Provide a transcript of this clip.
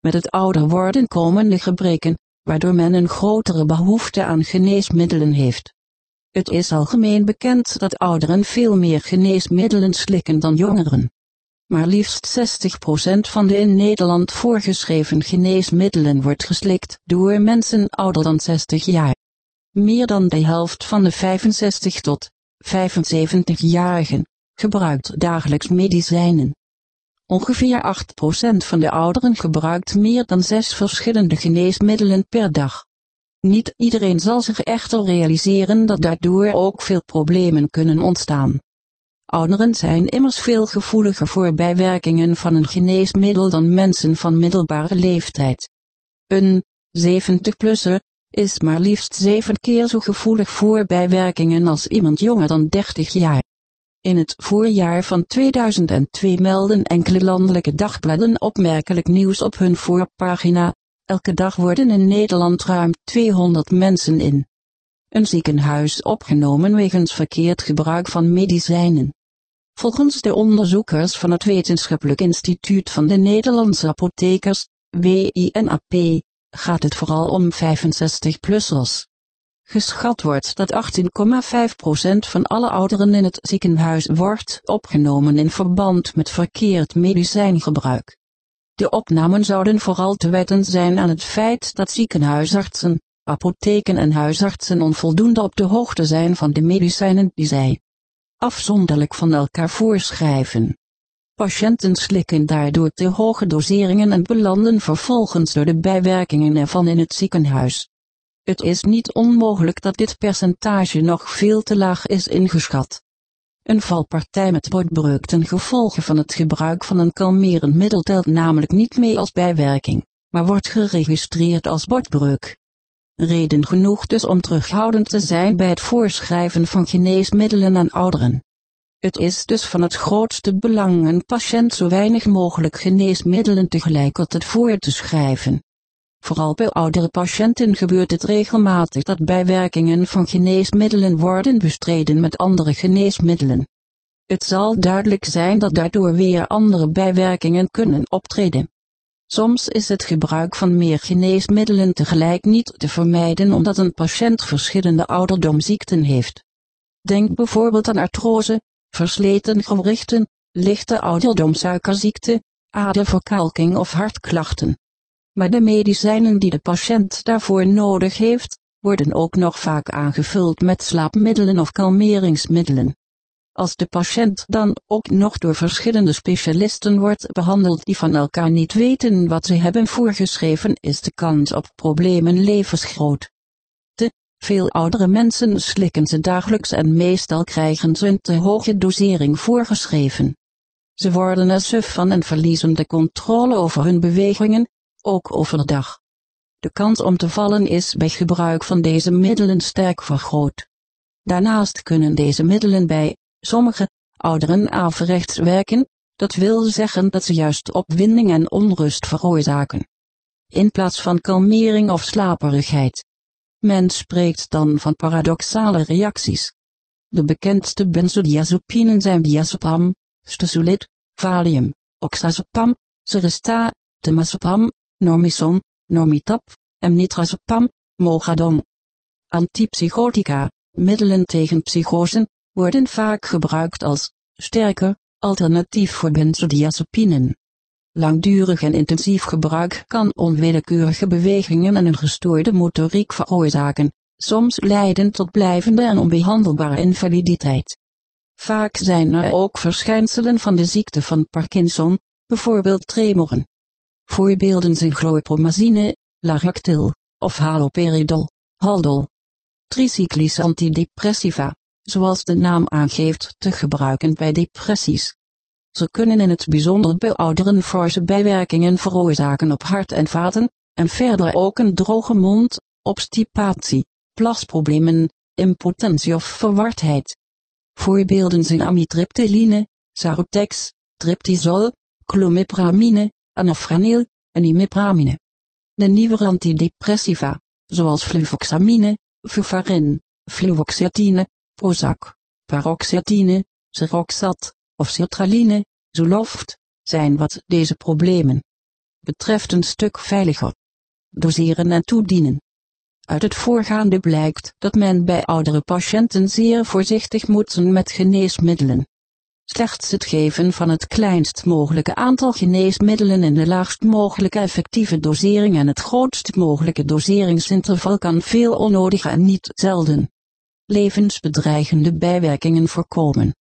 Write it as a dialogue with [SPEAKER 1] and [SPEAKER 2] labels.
[SPEAKER 1] met het ouder worden komende gebreken, waardoor men een grotere behoefte aan geneesmiddelen heeft. Het is algemeen bekend dat ouderen veel meer geneesmiddelen slikken dan jongeren. Maar liefst 60% van de in Nederland voorgeschreven geneesmiddelen wordt geslikt door mensen ouder dan 60 jaar. Meer dan de helft van de 65 tot 75-jarigen gebruikt dagelijks medicijnen. Ongeveer 8% van de ouderen gebruikt meer dan 6 verschillende geneesmiddelen per dag. Niet iedereen zal zich echter realiseren dat daardoor ook veel problemen kunnen ontstaan. Ouderen zijn immers veel gevoeliger voor bijwerkingen van een geneesmiddel dan mensen van middelbare leeftijd. Een 70-plusser is maar liefst zeven keer zo gevoelig voor bijwerkingen als iemand jonger dan 30 jaar. In het voorjaar van 2002 melden enkele landelijke dagbladen opmerkelijk nieuws op hun voorpagina. Elke dag worden in Nederland ruim 200 mensen in een ziekenhuis opgenomen wegens verkeerd gebruik van medicijnen. Volgens de onderzoekers van het Wetenschappelijk Instituut van de Nederlandse Apothekers, WINAP, gaat het vooral om 65-plussers. Geschat wordt dat 18,5% van alle ouderen in het ziekenhuis wordt opgenomen in verband met verkeerd medicijngebruik. De opnamen zouden vooral te wijten zijn aan het feit dat ziekenhuisartsen, apotheken en huisartsen onvoldoende op de hoogte zijn van de medicijnen die zij afzonderlijk van elkaar voorschrijven. Patiënten slikken daardoor te hoge doseringen en belanden vervolgens door de bijwerkingen ervan in het ziekenhuis. Het is niet onmogelijk dat dit percentage nog veel te laag is ingeschat. Een valpartij met botbreuk ten gevolge van het gebruik van een kalmerend middel telt namelijk niet mee als bijwerking, maar wordt geregistreerd als botbreuk. Reden genoeg dus om terughoudend te zijn bij het voorschrijven van geneesmiddelen aan ouderen. Het is dus van het grootste belang een patiënt zo weinig mogelijk geneesmiddelen tegelijkertijd voor te schrijven. Vooral bij oudere patiënten gebeurt het regelmatig dat bijwerkingen van geneesmiddelen worden bestreden met andere geneesmiddelen. Het zal duidelijk zijn dat daardoor weer andere bijwerkingen kunnen optreden. Soms is het gebruik van meer geneesmiddelen tegelijk niet te vermijden omdat een patiënt verschillende ouderdomziekten heeft. Denk bijvoorbeeld aan artrose, versleten gewrichten, lichte ouderdomsuikerziekte, aderverkalking of hartklachten. Maar de medicijnen die de patiënt daarvoor nodig heeft, worden ook nog vaak aangevuld met slaapmiddelen of kalmeringsmiddelen. Als de patiënt dan ook nog door verschillende specialisten wordt behandeld die van elkaar niet weten wat ze hebben voorgeschreven is de kans op problemen levensgroot. Te veel oudere mensen slikken ze dagelijks en meestal krijgen ze een te hoge dosering voorgeschreven. Ze worden er suf van en verliezen de controle over hun bewegingen, ook overdag. De kans om te vallen is bij gebruik van deze middelen sterk vergroot. Daarnaast kunnen deze middelen bij sommige ouderen averechts werken, dat wil zeggen dat ze juist opwinding en onrust veroorzaken. In plaats van kalmering of slaperigheid. Men spreekt dan van paradoxale reacties. De bekendste benzodiazepinen zijn diazepam, stesulit, valium, oxazepam, seresta, temazepam, normison, normitap, emnitrazepam, mogadon. Antipsychotica, middelen tegen psychosen, worden vaak gebruikt als sterke alternatief voor benzodiazepinen. Langdurig en intensief gebruik kan onwillekeurige bewegingen en een gestoorde motoriek veroorzaken, soms leiden tot blijvende en onbehandelbare invaliditeit. Vaak zijn er ook verschijnselen van de ziekte van Parkinson, bijvoorbeeld tremoren. Voorbeelden zijn chlorpromazine, Laractil, of haloperidol, Haldol. Tricyclische antidepressiva, zoals de naam aangeeft, te gebruiken bij depressies. Ze kunnen in het bijzonder bij ouderen forse bijwerkingen veroorzaken op hart en vaten, en verder ook een droge mond, obstipatie, plasproblemen, impotentie of verwardheid. Voorbeelden zijn amitriptyline, Sarotex, triptizol, clomipramine, anafranil en imipramine. De nieuwe antidepressiva, zoals fluvoxamine, fufarin, fluvoxetine, Prozac, paroxetine, Seroxat of sertraline, Zoloft, zijn wat deze problemen betreft een stuk veiliger. Doseren en toedienen. Uit het voorgaande blijkt dat men bij oudere patiënten zeer voorzichtig moet zijn met geneesmiddelen. Slechts het geven van het kleinst mogelijke aantal geneesmiddelen in de laagst mogelijke effectieve dosering en het grootst mogelijke doseringsinterval kan veel onnodige en niet zelden levensbedreigende bijwerkingen voorkomen.